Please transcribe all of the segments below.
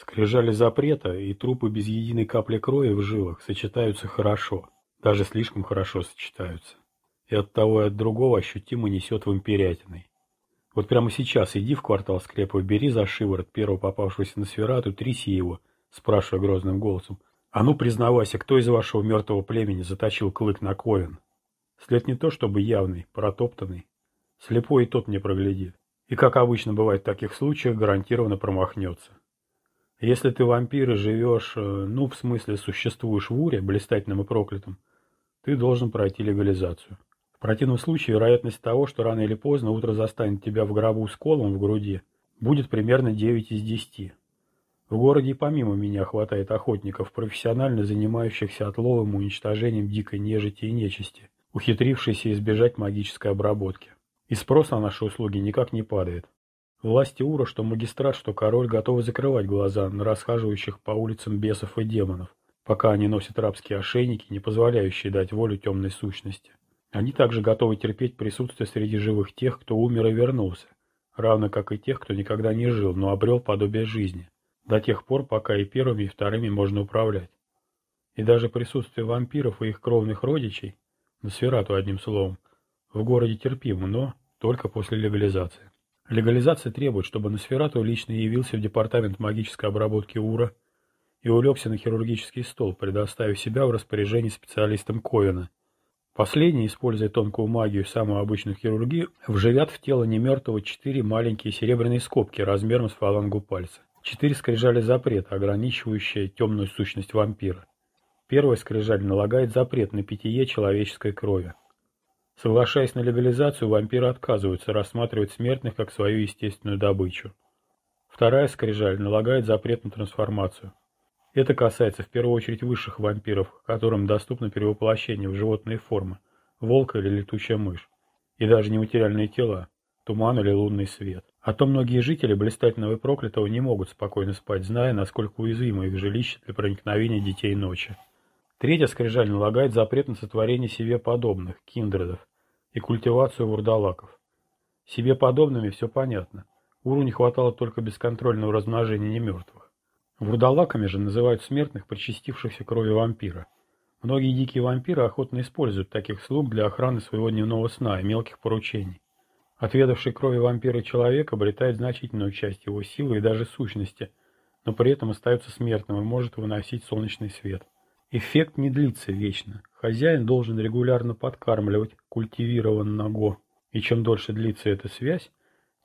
Скрижали запрета и трупы без единой капли крови в жилах сочетаются хорошо, даже слишком хорошо сочетаются. И от того и от другого ощутимо несет вампирятиной. Вот прямо сейчас иди в квартал склепов, бери за шиворот первого попавшегося на сферату, тряси его, спрашивая грозным голосом. А ну признавайся, кто из вашего мертвого племени заточил клык на ковен? След не то чтобы явный, протоптанный. Слепой и тот не проглядит. И, как обычно бывает в таких случаях, гарантированно промахнется. Если ты вампир и живешь, э, ну, в смысле, существуешь в Уре, блистательном и проклятом, ты должен пройти легализацию. В противном случае вероятность того, что рано или поздно утро застанет тебя в гробу с колом в груди, будет примерно 9 из 10. В городе и помимо меня хватает охотников, профессионально занимающихся отловом и уничтожением дикой нежити и нечисти, ухитрившейся избежать магической обработки. И спрос на наши услуги никак не падает. Власти Ура, что магистрат, что король, готовы закрывать глаза на расхаживающих по улицам бесов и демонов, пока они носят рабские ошейники, не позволяющие дать волю темной сущности. Они также готовы терпеть присутствие среди живых тех, кто умер и вернулся, равно как и тех, кто никогда не жил, но обрел подобие жизни, до тех пор, пока и первыми, и вторыми можно управлять. И даже присутствие вампиров и их кровных родичей, на сферату одним словом, в городе терпимо, но только после легализации. Легализация требует, чтобы Носферату лично явился в департамент магической обработки УРА и улегся на хирургический стол, предоставив себя в распоряжение специалистам Ковина. Последние, используя тонкую магию самую обычную хирургию, вживят в тело немертвого четыре маленькие серебряные скобки размером с фалангу пальца. Четыре скрижали запрета, ограничивающие темную сущность вампира. Первая скрижаль налагает запрет на питье человеческой крови. Соглашаясь на легализацию, вампиры отказываются рассматривать смертных как свою естественную добычу. Вторая скрижаль налагает запрет на трансформацию. Это касается в первую очередь высших вампиров, которым доступно перевоплощение в животные формы, волка или летучая мышь, и даже нематериальные тела, туман или лунный свет. А то многие жители блистательного и проклятого не могут спокойно спать, зная, насколько уязвимо их жилище для проникновения детей ночи. Третья скрижаль налагает запрет на сотворение себе подобных, киндредов, и культивацию вурдалаков. Себе подобными все понятно. Уру не хватало только бесконтрольного размножения немертвых. Вурдалаками же называют смертных, причастившихся крови вампира. Многие дикие вампиры охотно используют таких слуг для охраны своего дневного сна и мелких поручений. Отведавший крови вампира человек обретает значительную часть его силы и даже сущности, но при этом остается смертным и может выносить солнечный свет. Эффект не длится вечно. Хозяин должен регулярно подкармливать культивированного, и чем дольше длится эта связь,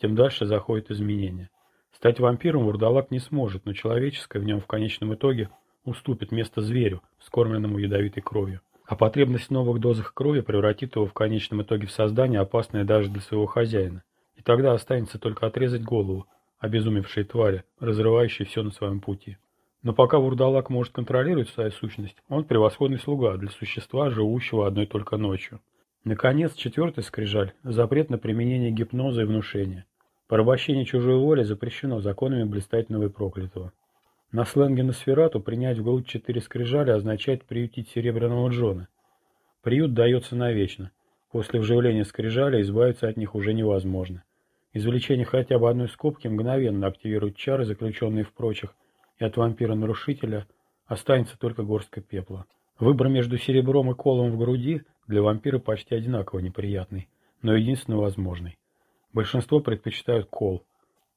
тем дальше заходят изменения. Стать вампиром вурдалак не сможет, но человеческое в нем в конечном итоге уступит место зверю, скормленному ядовитой кровью. А потребность в новых дозах крови превратит его в конечном итоге в создание, опасное даже для своего хозяина. И тогда останется только отрезать голову, обезумевшей твари, разрывающей все на своем пути. Но пока вурдалак может контролировать свою сущность, он превосходный слуга для существа, живущего одной только ночью. Наконец, четвертый скрижаль – запрет на применение гипноза и внушения. Порабощение чужой воли запрещено законами блистательного и проклятого. На сленге на сферату принять в грудь четыре скрижали означает приютить серебряного Джона. Приют дается навечно. После вживления скрижали избавиться от них уже невозможно. Извлечение хотя бы одной скобки мгновенно активирует чары, заключенные в прочих, и от вампира-нарушителя останется только горстка пепла. Выбор между серебром и колом в груди для вампира почти одинаково неприятный, но единственно возможный. Большинство предпочитают кол.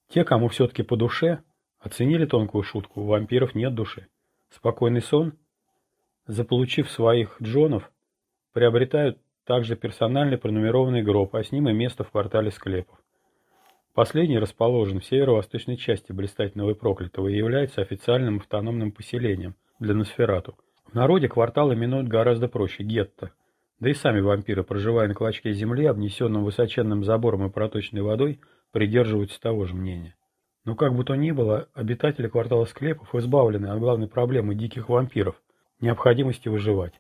Те, кому все-таки по душе, оценили тонкую шутку, у вампиров нет души. Спокойный сон, заполучив своих джонов, приобретают также персональный пронумерованный гроб, а с ним и место в квартале склепов. Последний расположен в северо-восточной части блистательного и проклятого и является официальным автономным поселением для Носферату. В народе квартал именуют гораздо проще – гетто. Да и сами вампиры, проживая на клочке земли, обнесенном высоченным забором и проточной водой, придерживаются того же мнения. Но как бы то ни было, обитатели квартала склепов избавлены от главной проблемы диких вампиров – необходимости выживать.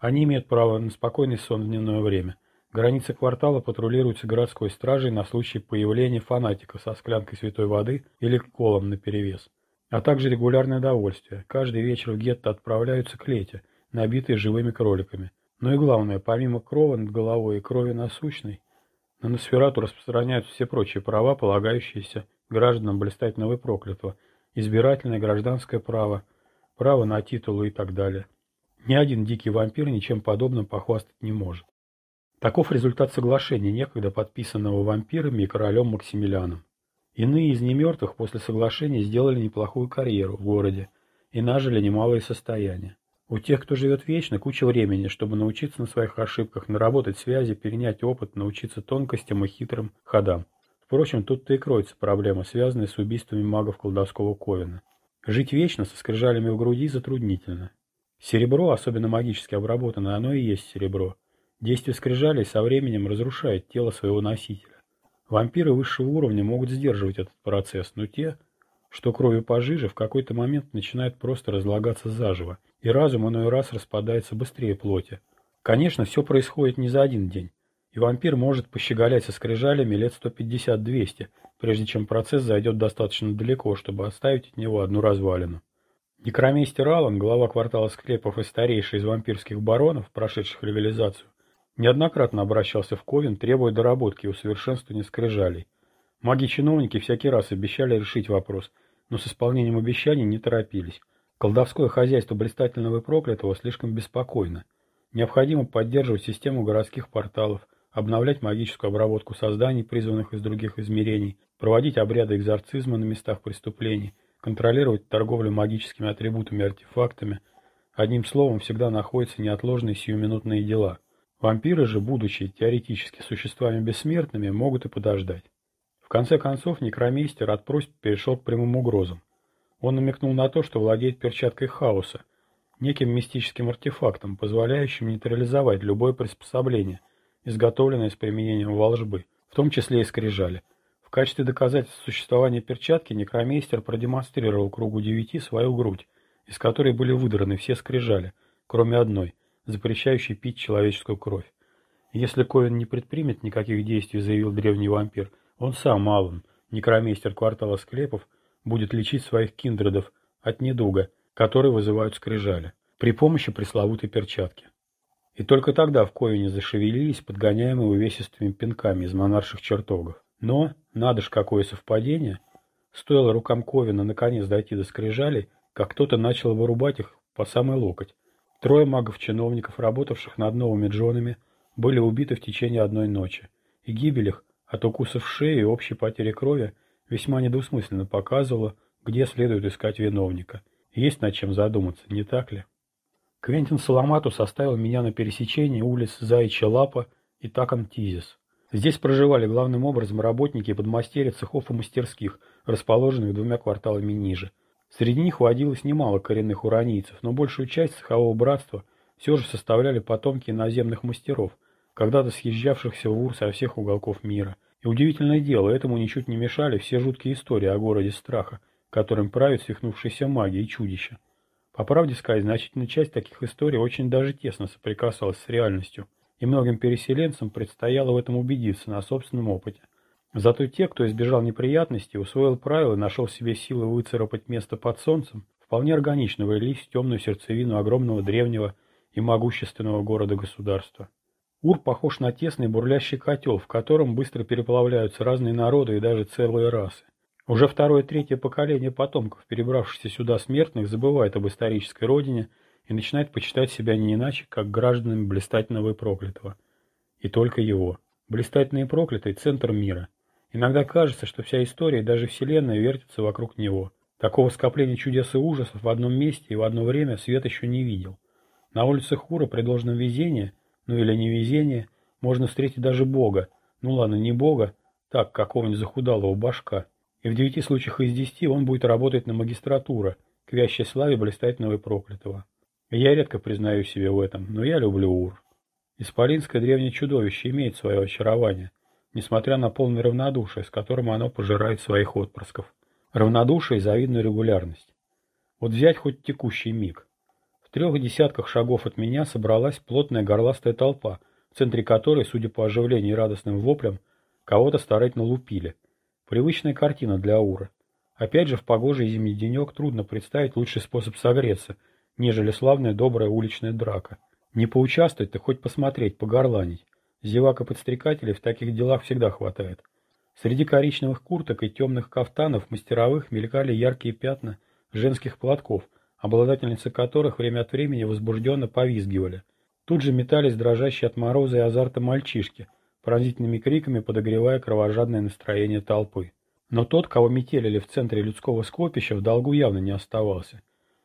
Они имеют право на спокойный сон в дневное время, Границы квартала патрулируются городской стражей на случай появления фанатиков со склянкой святой воды или колом наперевес, а также регулярное довольствие. Каждый вечер в гетто отправляются клети, набитые живыми кроликами. Но и главное, помимо крова над головой и крови насущной, на Носферату распространяются все прочие права, полагающиеся гражданам блистательного и проклятого, избирательное гражданское право, право на титулы и так далее. Ни один дикий вампир ничем подобным похвастать не может. Таков результат соглашения, некогда подписанного вампирами и королем Максимилианом. Иные из немертвых после соглашения сделали неплохую карьеру в городе и нажили немалые состояния. У тех, кто живет вечно, куча времени, чтобы научиться на своих ошибках, наработать связи, перенять опыт, научиться тонкостям и хитрым ходам. Впрочем, тут-то и кроется проблема, связанная с убийствами магов колдовского Ковина. Жить вечно со скрижалями в груди затруднительно. Серебро, особенно магически обработанное, оно и есть серебро. Действие скрижалей со временем разрушает тело своего носителя. Вампиры высшего уровня могут сдерживать этот процесс, но те, что кровью пожиже, в какой-то момент начинают просто разлагаться заживо, и разум иной раз распадается быстрее плоти. Конечно, все происходит не за один день, и вампир может пощеголять со скрижалями лет 150-200, прежде чем процесс зайдет достаточно далеко, чтобы оставить от него одну развалину. Некромейстер Аллан, глава квартала склепов и старейший из вампирских баронов, прошедших легализацию, неоднократно обращался в Ковен, требуя доработки и усовершенствования скрижалей. Маги-чиновники всякий раз обещали решить вопрос, но с исполнением обещаний не торопились. Колдовское хозяйство блистательного и проклятого слишком беспокойно. Необходимо поддерживать систему городских порталов, обновлять магическую обработку созданий, призванных из других измерений, проводить обряды экзорцизма на местах преступлений, контролировать торговлю магическими атрибутами и артефактами. Одним словом, всегда находятся неотложные сиюминутные дела. Вампиры же, будучи теоретически существами бессмертными, могут и подождать. В конце концов, некромейстер от просьб перешел к прямым угрозам. Он намекнул на то, что владеет перчаткой хаоса, неким мистическим артефактом, позволяющим нейтрализовать любое приспособление, изготовленное с применением волжбы, в том числе и скрижали – качестве доказательства существования перчатки некромейстер продемонстрировал кругу девяти свою грудь, из которой были выдраны все скрижали, кроме одной, запрещающей пить человеческую кровь. Если Ковен не предпримет никаких действий, заявил древний вампир, он сам, Аллан, некромейстер квартала склепов, будет лечить своих киндредов от недуга, который вызывают скрижали, при помощи пресловутой перчатки. И только тогда в Ковине зашевелились подгоняемые увесистыми пинками из монарших чертогов. Но, надо ж какое совпадение, стоило рукам Ковина наконец дойти до скрижалей, как кто-то начал вырубать их по самый локоть. Трое магов-чиновников, работавших над новыми джонами, были убиты в течение одной ночи, и гибель их от укусов шеи и общей потери крови весьма недвусмысленно показывала, где следует искать виновника. Есть над чем задуматься, не так ли? Квентин Саламату составил меня на пересечении улиц Заячья Лапа и Таком Тизис. Здесь проживали главным образом работники и подмастерья цехов и мастерских, расположенных двумя кварталами ниже. Среди них водилось немало коренных уранийцев, но большую часть цехового братства все же составляли потомки иноземных мастеров, когда-то съезжавшихся в Ур со всех уголков мира. И удивительное дело, этому ничуть не мешали все жуткие истории о городе страха, которым правят свихнувшиеся маги и чудища. По правде сказать, значительная часть таких историй очень даже тесно соприкасалась с реальностью – и многим переселенцам предстояло в этом убедиться на собственном опыте. Зато те, кто избежал неприятностей, усвоил правила и нашел в себе силы выцарапать место под солнцем, вполне органично влились в темную сердцевину огромного древнего и могущественного города-государства. Ур похож на тесный бурлящий котел, в котором быстро переплавляются разные народы и даже целые расы. Уже второе-третье поколение потомков, перебравшихся сюда смертных, забывает об исторической родине – и начинает почитать себя не иначе, как гражданами блистательного и проклятого. И только его. Блистательный и проклятый – центр мира. Иногда кажется, что вся история и даже вселенная вертится вокруг него. Такого скопления чудес и ужасов в одном месте и в одно время свет еще не видел. На улицах Хура при должном везении, ну или невезении, можно встретить даже Бога. Ну ладно, не Бога, так, какого-нибудь захудалого башка. И в девяти случаях из десяти он будет работать на магистратура, к вящей славе блистательного и проклятого. Я редко признаю себе в этом, но я люблю Ур. Исполинское древнее чудовище имеет свое очарование, несмотря на полное равнодушие, с которым оно пожирает своих отпрысков. Равнодушие и завидную регулярность. Вот взять хоть текущий миг. В трех десятках шагов от меня собралась плотная горластая толпа, в центре которой, судя по оживлению и радостным воплям, кого-то старательно лупили. Привычная картина для Ура. Опять же, в погожий зимний денек трудно представить лучший способ согреться – нежели славная добрая уличная драка. Не поучаствовать, то хоть посмотреть, погорланить. Зевак и подстрекателей в таких делах всегда хватает. Среди коричневых курток и темных кафтанов мастеровых мелькали яркие пятна женских платков, обладательницы которых время от времени возбужденно повизгивали. Тут же метались дрожащие от мороза и азарта мальчишки, пронзительными криками подогревая кровожадное настроение толпы. Но тот, кого метелили в центре людского скопища, в долгу явно не оставался.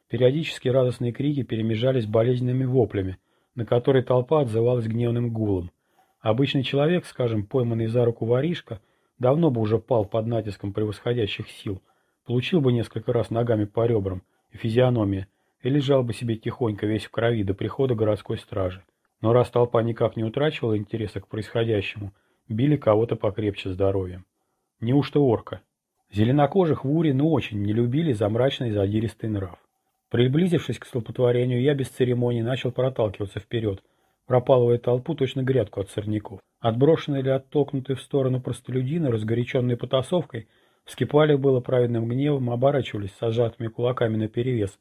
Периодически радостные крики перемежались болезненными воплями, на которые толпа отзывалась гневным гулом. Обычный человек, скажем, пойманный за руку воришка, давно бы уже пал под натиском превосходящих сил, получил бы несколько раз ногами по ребрам и физиономии, и лежал бы себе тихонько весь в крови до прихода городской стражи. Но раз толпа никак не утрачивала интереса к происходящему, били кого-то покрепче здоровьем. Неужто орка? Зеленокожих в Уре ну очень не любили за мрачный задиристый нрав. Приблизившись к столпотворению, я без церемоний начал проталкиваться вперед, пропалывая толпу точно грядку от сорняков. Отброшенные или оттолкнутые в сторону простолюдины, разгоряченные потасовкой, вскипали было праведным гневом, оборачивались с сжатыми кулаками наперевес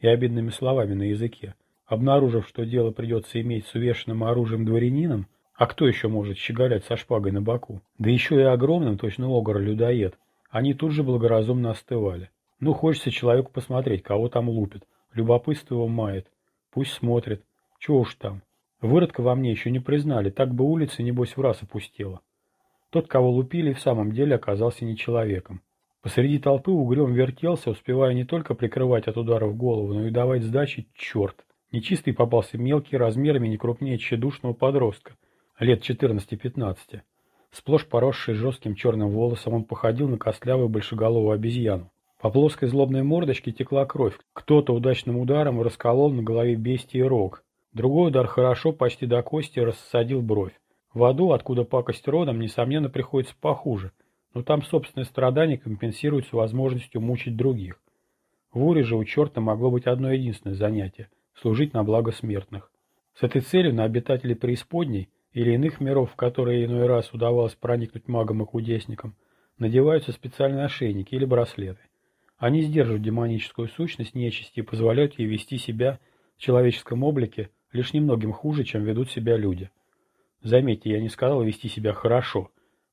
и обидными словами на языке. Обнаружив, что дело придется иметь с увешанным оружием дворянином, а кто еще может щеголять со шпагой на боку? Да еще и огромным, точно огор-людоед. Они тут же благоразумно остывали. Ну, хочется человеку посмотреть, кого там лупит. Любопытство его мает. Пусть смотрит. Чего уж там. Выродка во мне еще не признали, так бы улица, небось, в раз опустела. Тот, кого лупили, в самом деле оказался не человеком. Посреди толпы угрем вертелся, успевая не только прикрывать от ударов голову, но и давать сдачи черт. Нечистый попался мелкий, размерами не крупнее тщедушного подростка – лет 14-15. Сплошь поросший жестким черным волосом, он походил на костлявую большеголовую обезьяну. По плоской злобной мордочке текла кровь. Кто-то удачным ударом расколол на голове бестии рог. Другой удар хорошо, почти до кости, рассадил бровь. В аду, откуда пакость родом, несомненно, приходится похуже, но там собственное страдание компенсируется возможностью мучить других. В Уре же у черта могло быть одно единственное занятие – служить на благо смертных. С этой целью на обитателей преисподней – или иных миров, в которые иной раз удавалось проникнуть магам и кудесникам, надеваются специальные ошейники или браслеты. Они сдерживают демоническую сущность нечисти и позволяют ей вести себя в человеческом облике лишь немногим хуже, чем ведут себя люди. Заметьте, я не сказал вести себя хорошо,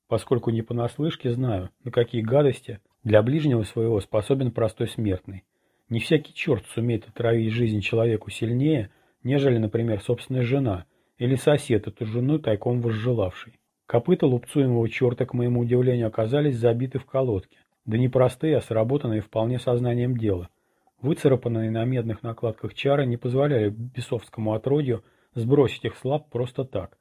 поскольку не понаслышке знаю, на какие гадости для ближнего своего способен простой смертный. Не всякий черт сумеет отравить жизнь человеку сильнее, нежели, например, собственная жена – или сосед, эту жену тайком возжелавший. Копыта лупцуемого черта, к моему удивлению, оказались забиты в колодке. Да не простые, а сработанные вполне сознанием дела. Выцарапанные на медных накладках чары не позволяли бесовскому отродью сбросить их слаб просто так.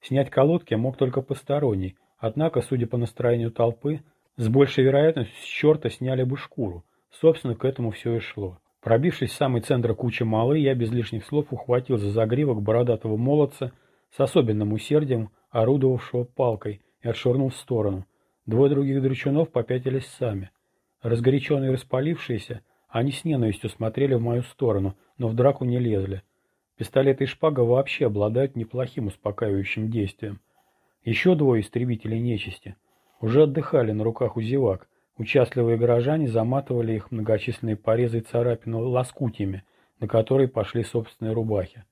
Снять колодки мог только посторонний, однако, судя по настроению толпы, с большей вероятностью с черта сняли бы шкуру. Собственно, к этому все и шло. Пробившись в самый центр кучи малы, я без лишних слов ухватил за загривок бородатого молодца с особенным усердием, орудовавшего палкой, и отшвырнул в сторону. Двое других дрючунов попятились сами. Разгоряченные и распалившиеся, они с ненавистью смотрели в мою сторону, но в драку не лезли. Пистолет и шпага вообще обладают неплохим успокаивающим действием. Еще двое истребителей нечисти уже отдыхали на руках у зевак, Участливые горожане заматывали их многочисленные порезы и царапины лоскутиями, на которые пошли собственные рубахи.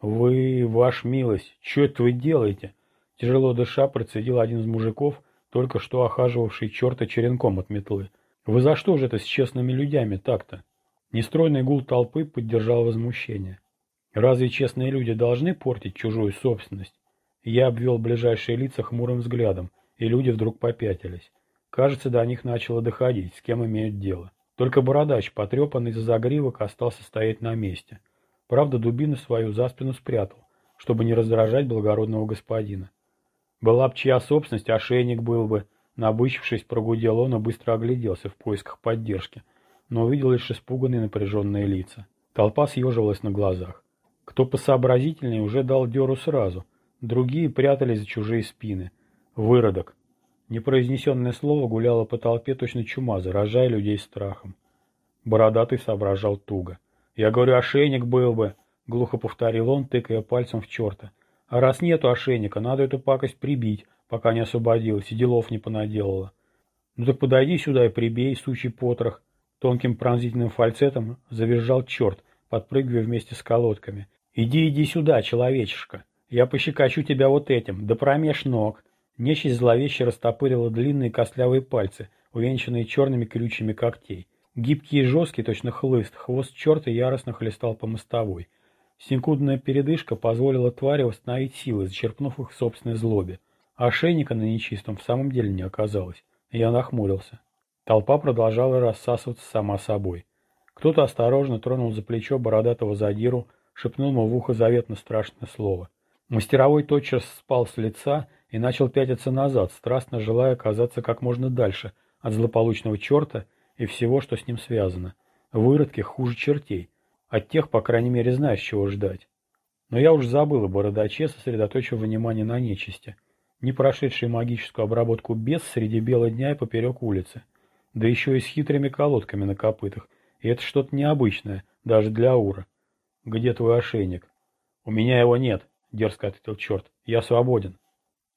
«Вы, ваш милость, что это вы делаете?» Тяжело дыша процедил один из мужиков, только что охаживавший черта черенком от метлы. «Вы за что же это с честными людьми так-то?» Нестройный гул толпы поддержал возмущение. «Разве честные люди должны портить чужую собственность?» Я обвел ближайшие лица хмурым взглядом, и люди вдруг попятились. Кажется, до них начало доходить, с кем имеют дело. Только бородач, потрепанный за загривок, остался стоять на месте. Правда, дубину свою за спину спрятал, чтобы не раздражать благородного господина. Была б чья собственность, ошейник был бы. Набычившись, прогудел он и быстро огляделся в поисках поддержки, но увидел лишь испуганные напряженные лица. Толпа съеживалась на глазах. Кто посообразительнее уже дал деру сразу, другие прятались за чужие спины. Выродок, Непроизнесенное слово гуляло по толпе точно чума, заражая людей страхом. Бородатый соображал туго. «Я говорю, ошейник был бы», — глухо повторил он, тыкая пальцем в черта. «А раз нету ошейника, надо эту пакость прибить, пока не освободилась и делов не понаделала». «Ну так подойди сюда и прибей, сучий потрох», — тонким пронзительным фальцетом завизжал черт, подпрыгивая вместе с колодками. «Иди, иди сюда, человечишка, я пощекочу тебя вот этим, да промеж ног». Нечисть зловеще растопырила длинные костлявые пальцы, увенчанные черными крючьями когтей. Гибкий и жесткий, точно хлыст, хвост черта яростно хлестал по мостовой. Секундная передышка позволила твари восстановить силы, зачерпнув их в собственной злобе. Ошейника на нечистом в самом деле не оказалось. Я нахмурился. Толпа продолжала рассасываться сама собой. Кто-то осторожно тронул за плечо бородатого задиру, шепнул ему в ухо заветно страшное слово. Мастеровой тотчас спал с лица и начал пятиться назад, страстно желая оказаться как можно дальше от злополучного черта и всего, что с ним связано. Выродки хуже чертей. От тех, по крайней мере, знаешь, чего ждать. Но я уж забыл о бородаче, сосредоточив внимание на нечисти, не прошедшей магическую обработку без среди бела дня и поперек улицы. Да еще и с хитрыми колодками на копытах. И это что-то необычное, даже для Ура. «Где твой ошейник?» «У меня его нет», — дерзко ответил черт. «Я свободен».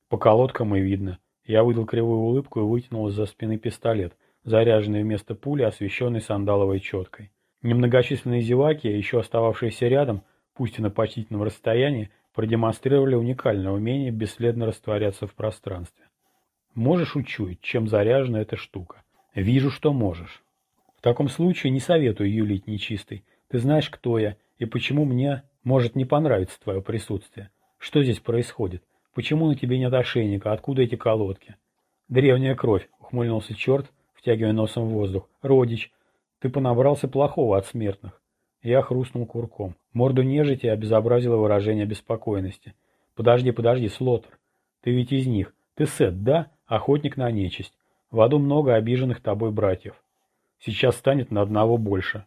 По колодкам и видно. Я выдал кривую улыбку и вытянул из-за спины пистолет, заряженный вместо пули, освещенный сандаловой четкой. Немногочисленные зеваки, еще остававшиеся рядом, пусть и на почтительном расстоянии, продемонстрировали уникальное умение бесследно растворяться в пространстве. Можешь учуять, чем заряжена эта штука? Вижу, что можешь. В таком случае не советую юлить нечистый. Ты знаешь, кто я, и почему мне может не понравиться твое присутствие. Что здесь происходит? Почему на тебе нет ошейника? Откуда эти колодки? Древняя кровь, ухмыльнулся черт, втягивая носом в воздух. Родич, ты понабрался плохого от смертных. Я хрустнул курком. Морду нежити обезобразило выражение беспокойности. Подожди, подожди, Слотер. Ты ведь из них. Ты Сет, да? Охотник на нечисть. В аду много обиженных тобой братьев. Сейчас станет на одного больше.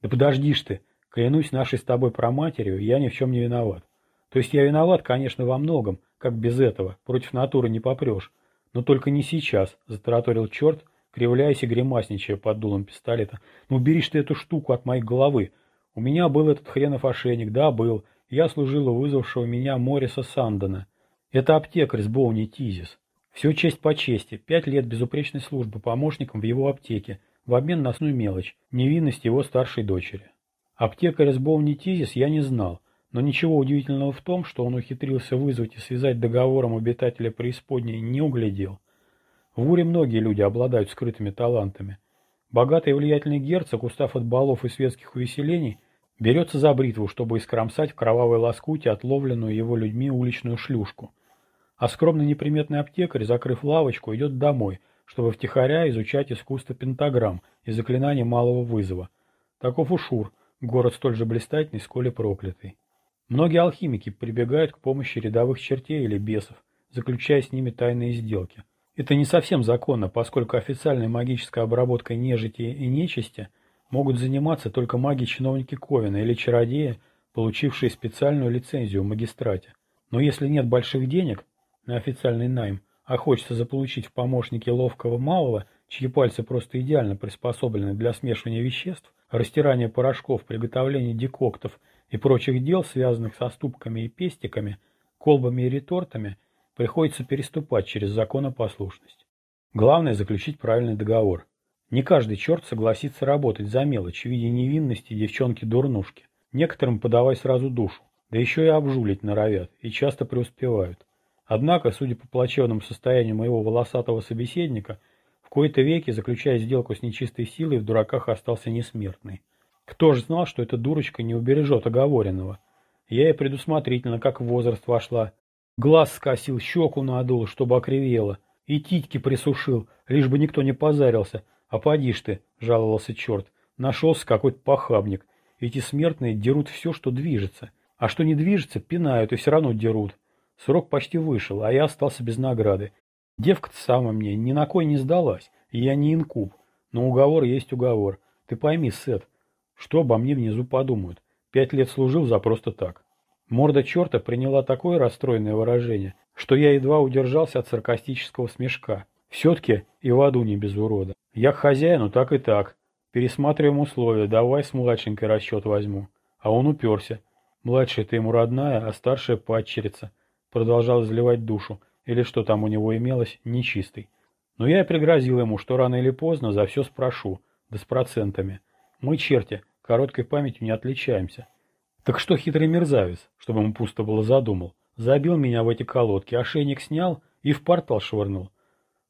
Да подожди ж ты. Клянусь нашей с тобой проматерью, я ни в чем не виноват. То есть я виноват, конечно, во многом, как без этого, против натуры не попрешь. Но только не сейчас, затараторил черт, кривляясь и гримасничая под дулом пистолета. Ну бери ты эту штуку от моей головы. У меня был этот хренов ошейник, да, был. Я служил у вызвавшего меня Мориса Сандона. Это аптекарь с Боуни Тизис. Все честь по чести. Пять лет безупречной службы помощником в его аптеке, в обмен на сную мелочь, невинность его старшей дочери. Аптекаря с Боуни Тизис я не знал. Но ничего удивительного в том, что он ухитрился вызвать и связать договором обитателя преисподней, не углядел. В Уре многие люди обладают скрытыми талантами. Богатый и влиятельный герцог, устав от балов и светских увеселений, берется за бритву, чтобы искромсать в кровавой лоскуте отловленную его людьми уличную шлюшку. А скромный неприметный аптекарь, закрыв лавочку, идет домой, чтобы втихаря изучать искусство пентаграмм и заклинаний малого вызова. Таков Ушур, город столь же блистательный, сколь и проклятый. Многие алхимики прибегают к помощи рядовых чертей или бесов, заключая с ними тайные сделки. Это не совсем законно, поскольку официальной магической обработкой нежити и нечисти могут заниматься только маги-чиновники Ковина или чародеи, получившие специальную лицензию в магистрате. Но если нет больших денег на официальный найм, а хочется заполучить в помощники ловкого малого, чьи пальцы просто идеально приспособлены для смешивания веществ, растирания порошков, приготовления декоктов и прочих дел, связанных со ступками и пестиками, колбами и ретортами, приходится переступать через законопослушность. Главное – заключить правильный договор. Не каждый черт согласится работать за мелочь в виде невинности девчонки-дурнушки. Некоторым подавай сразу душу, да еще и обжулить норовят, и часто преуспевают. Однако, судя по плачевному состоянию моего волосатого собеседника, в кои-то веки, заключая сделку с нечистой силой, в дураках остался несмертный. Кто ж знал, что эта дурочка не убережет оговоренного? Я и предусмотрительно, как в возраст вошла. Глаз скосил, щеку надул, чтобы окривело. И титьки присушил, лишь бы никто не позарился. А поди ж ты, жаловался черт, нашелся какой-то похабник. Эти смертные дерут все, что движется. А что не движется, пинают и все равно дерут. Срок почти вышел, а я остался без награды. Девка-то сама мне ни на кой не сдалась, я не инкуб. Но уговор есть уговор. Ты пойми, Сет, что обо мне внизу подумают? Пять лет служил за просто так. Морда черта приняла такое расстроенное выражение, что я едва удержался от саркастического смешка. Все-таки и в аду не без урода. Я к хозяину так и так. Пересматриваем условия, давай с младшенькой расчет возьму. А он уперся. Младшая ты ему родная, а старшая падчерица. Продолжал изливать душу, или что там у него имелось, нечистый. Но я и пригрозил ему, что рано или поздно за все спрошу, да с процентами. Мы черти, Короткой памятью не отличаемся. Так что хитрый мерзавец, чтобы ему пусто было задумал, забил меня в эти колодки, ошейник снял И в портал швырнул.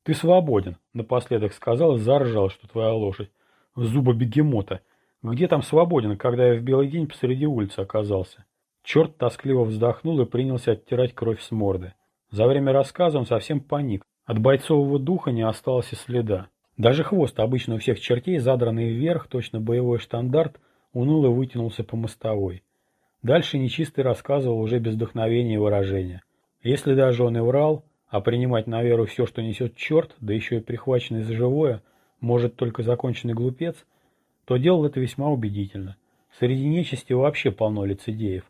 Ты свободен, напоследок сказал заржал, что твоя лошадь. Зуба бегемота. Где там свободен, когда я в белый день посреди улицы оказался? Черт тоскливо вздохнул и принялся оттирать кровь с морды. За время рассказа он совсем паник. От бойцового духа не осталось и следа. Даже хвост, обычно у всех чертей, задранный вверх, точно боевой штандарт, уныло вытянулся по мостовой. Дальше нечистый рассказывал уже без вдохновения и выражения. Если даже он и врал, а принимать на веру все, что несет черт, да еще и прихваченный за живое, может только законченный глупец, то делал это весьма убедительно. Среди нечисти вообще полно лицедеев.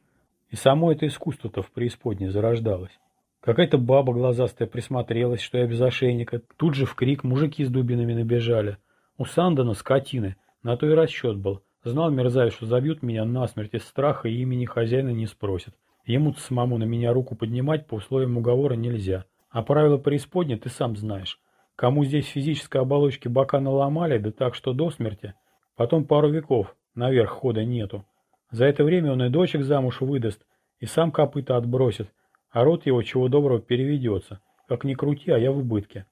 И само это искусство-то в преисподней зарождалось. Какая-то баба глазастая присмотрелась, что я без ошейника. Тут же в крик мужики с дубинами набежали. У Сандана скотины. На то и расчет был. Знал мерзавец, что забьют меня насмерть из страха и имени хозяина не спросят. Ему-то самому на меня руку поднимать по условиям уговора нельзя. А правила преисподней ты сам знаешь. Кому здесь физической оболочки бока наломали, да так что до смерти. Потом пару веков наверх хода нету. За это время он и дочек замуж выдаст, и сам копыта отбросит, а рот его чего доброго переведется. Как ни крути, а я в убытке.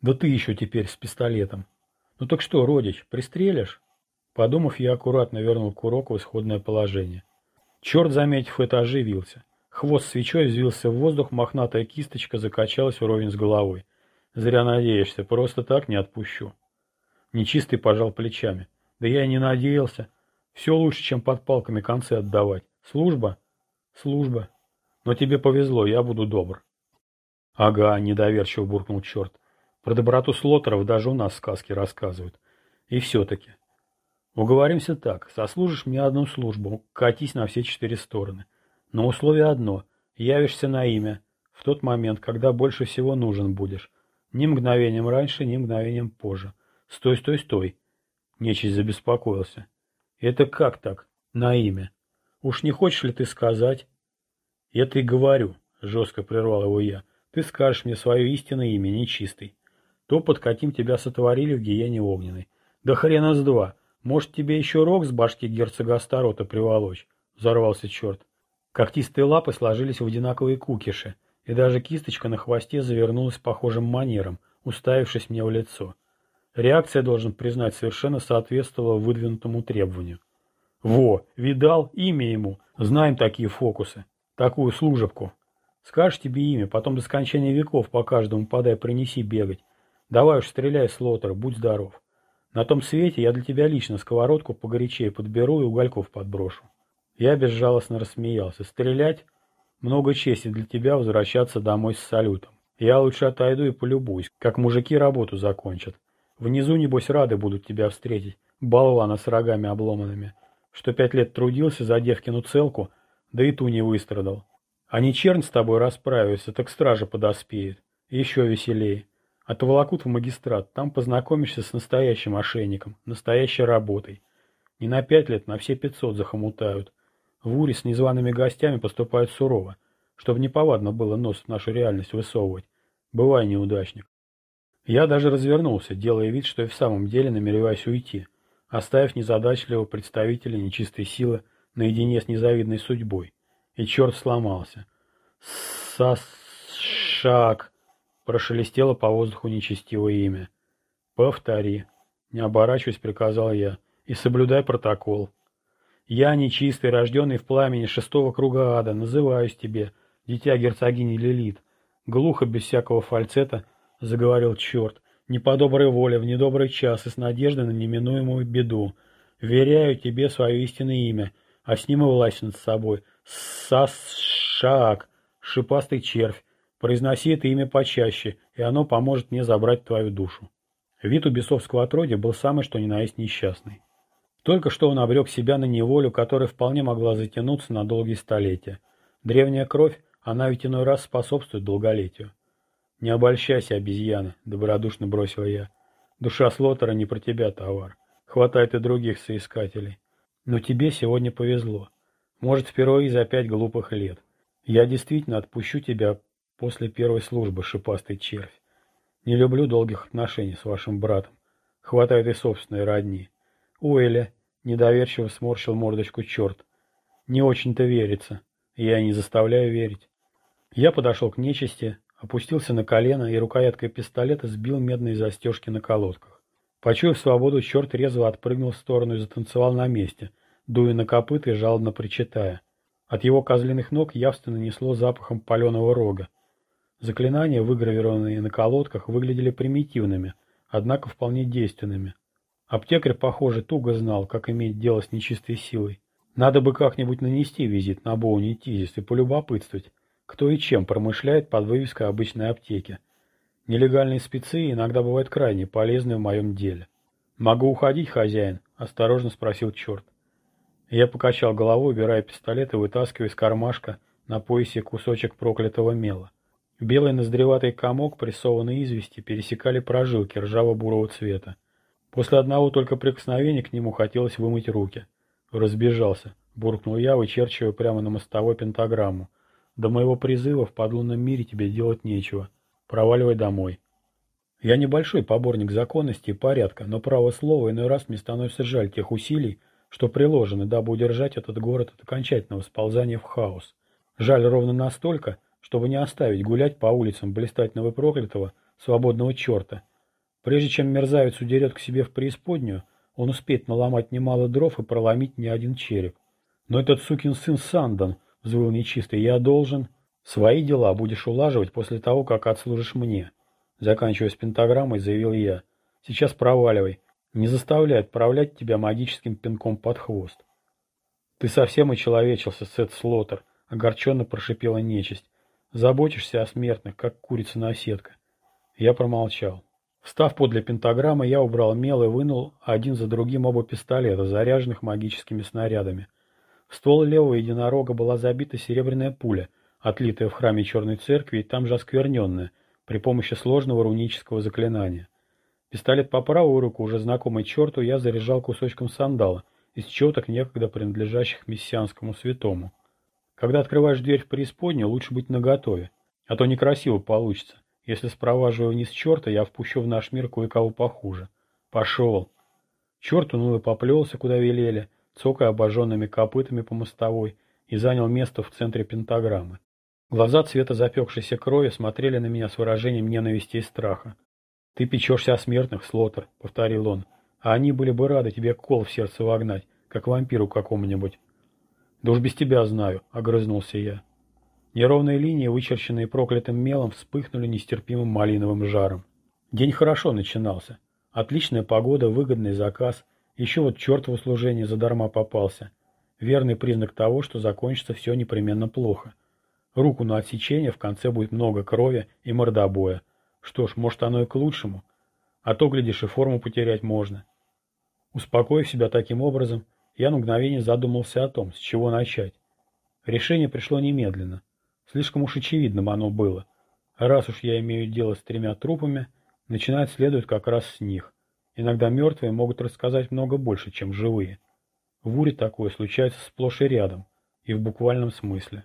Да ты еще теперь с пистолетом. Ну так что, родич, пристрелишь? Подумав, я аккуратно вернул курок в исходное положение. Черт, заметив это, оживился. Хвост свечой взвился в воздух, мохнатая кисточка закачалась вровень с головой. Зря надеешься, просто так не отпущу. Нечистый пожал плечами. Да я и не надеялся. Все лучше, чем под палками концы отдавать. Служба? Служба. Но тебе повезло, я буду добр. Ага, недоверчиво буркнул черт. Про доброту слотеров даже у нас сказки рассказывают. И все-таки. Уговоримся так. Сослужишь мне одну службу, катись на все четыре стороны. Но условие одно. Явишься на имя. В тот момент, когда больше всего нужен будешь. Ни мгновением раньше, ни мгновением позже. Стой, стой, стой. Нечисть забеспокоился. Это как так? На имя. Уж не хочешь ли ты сказать? Это и говорю, жестко прервал его я. Ты скажешь мне свое истинное имя, нечистый. То, под каким тебя сотворили в гиене огненной. Да хрена с два. Может, тебе еще рог с башки герцога Астарота приволочь? Взорвался черт. Когтистые лапы сложились в одинаковые кукиши, и даже кисточка на хвосте завернулась похожим манером, уставившись мне в лицо. Реакция, должен признать, совершенно соответствовала выдвинутому требованию. «Во, видал, имя ему. Знаем такие фокусы. Такую служебку. Скажешь тебе имя, потом до скончания веков по каждому подай принеси бегать. Давай уж стреляй, Слотер, будь здоров. На том свете я для тебя лично сковородку погорячее подберу и угольков подброшу. Я безжалостно рассмеялся. Стрелять? Много чести для тебя возвращаться домой с салютом. Я лучше отойду и полюбуюсь, как мужики работу закончат. Внизу, небось, рады будут тебя встретить, болвана с рогами обломанными, что пять лет трудился за девкину целку, да и ту не выстрадал. А не чернь с тобой расправится, так стража подоспеет. Еще веселее. Отволокут в магистрат, там познакомишься с настоящим ошейником, настоящей работой. Не на пять лет, на все пятьсот захомутают. В Уре с незваными гостями поступают сурово, чтобы неповадно было нос в нашу реальность высовывать. Бывай неудачник. Я даже развернулся, делая вид, что и в самом деле намереваюсь уйти, оставив незадачливого представителя нечистой силы наедине с незавидной судьбой. И черт сломался. «Сашак!» Прошелестело по воздуху нечестивое имя. «Повтори». Не оборачиваясь, приказал я. «И соблюдай протокол». «Я, нечистый, рожденный в пламени шестого круга ада, называюсь тебе, дитя герцогини Лилит». Глухо, без всякого фальцета, заговорил черт. «Не по доброй воле, в недобрый час и с надеждой на неминуемую беду. Веряю тебе свое истинное имя, а с ним и власть над собой. Сашак, шипастый червь, Произноси это имя почаще, и оно поможет мне забрать твою душу. Вид у бесовского отродья был самый что ни на есть несчастный. Только что он обрек себя на неволю, которая вполне могла затянуться на долгие столетия. Древняя кровь, она ведь иной раз способствует долголетию. «Не обольщайся, обезьяна», — добродушно бросил я. «Душа Слотера не про тебя, товар. Хватает и других соискателей. Но тебе сегодня повезло. Может, впервые за пять глупых лет. Я действительно отпущу тебя после первой службы, шипастый червь. Не люблю долгих отношений с вашим братом. Хватает и собственной родни. Уэля недоверчиво сморщил мордочку черт. Не очень-то верится. Я не заставляю верить. Я подошел к нечисти, Опустился на колено и рукояткой пистолета сбил медные застежки на колодках. Почуяв свободу, черт резво отпрыгнул в сторону и затанцевал на месте, дуя на копыта и жалобно причитая. От его козлиных ног явственно несло запахом паленого рога. Заклинания, выгравированные на колодках, выглядели примитивными, однако вполне действенными. Аптекарь, похоже, туго знал, как иметь дело с нечистой силой. Надо бы как-нибудь нанести визит на Боуни Тизис и полюбопытствовать, кто и чем промышляет под вывеской обычной аптеки. Нелегальные специи иногда бывают крайне полезны в моем деле. «Могу уходить, хозяин?» – осторожно спросил черт. Я покачал головой, убирая пистолет и вытаскивая из кармашка на поясе кусочек проклятого мела. Белый ноздреватый комок, прессованный извести, пересекали прожилки ржаво-бурого цвета. После одного только прикосновения к нему хотелось вымыть руки. Разбежался, буркнул я, вычерчивая прямо на мостовой пентаграмму. До моего призыва в подлунном мире тебе делать нечего. Проваливай домой. Я небольшой поборник законности и порядка, но право слова иной раз мне становится жаль тех усилий, что приложены, дабы удержать этот город от окончательного сползания в хаос. Жаль ровно настолько, чтобы не оставить гулять по улицам блистательного и проклятого свободного черта, Прежде чем мерзавец удерет к себе в преисподнюю, он успеет наломать немало дров и проломить не один череп. Но этот сукин сын Сандан, взвыл нечистый, я должен... Свои дела будешь улаживать после того, как отслужишь мне. Заканчивая с пентаграммой, заявил я. Сейчас проваливай. Не заставляй отправлять тебя магическим пинком под хвост. Ты совсем очеловечился, Сет Слотер, огорченно прошипела нечисть. Заботишься о смертных, как курица-наседка. Я промолчал. Встав подле пентаграммы, я убрал мел и вынул один за другим оба пистолета, заряженных магическими снарядами. В ствол левого единорога была забита серебряная пуля, отлитая в храме Черной Церкви и там же оскверненная, при помощи сложного рунического заклинания. Пистолет по правую руку, уже знакомый черту, я заряжал кусочком сандала, из четок, некогда принадлежащих мессианскому святому. Когда открываешь дверь в преисподнюю, лучше быть наготове, а то некрасиво получится. Если спроваживаю вниз черта, я впущу в наш мир кое-кого похуже. Пошел. Черт уныло поплелся, куда велели, цокая обожженными копытами по мостовой, и занял место в центре пентаграммы. Глаза цвета запекшейся крови смотрели на меня с выражением ненависти и страха. «Ты печешься о смертных, Слотер», — повторил он, — «а они были бы рады тебе кол в сердце вогнать, как вампиру какому-нибудь». «Да уж без тебя знаю», — огрызнулся я. Неровные линии, вычерченные проклятым мелом, вспыхнули нестерпимым малиновым жаром. День хорошо начинался. Отличная погода, выгодный заказ. Еще вот черт в услужении задарма попался. Верный признак того, что закончится все непременно плохо. Руку на отсечение, в конце будет много крови и мордобоя. Что ж, может оно и к лучшему. А то, глядишь, и форму потерять можно. Успокоив себя таким образом, я на мгновение задумался о том, с чего начать. Решение пришло немедленно. Слишком уж очевидным оно было. Раз уж я имею дело с тремя трупами, начинать следует как раз с них. Иногда мертвые могут рассказать много больше, чем живые. В Уре такое случается сплошь и рядом, и в буквальном смысле.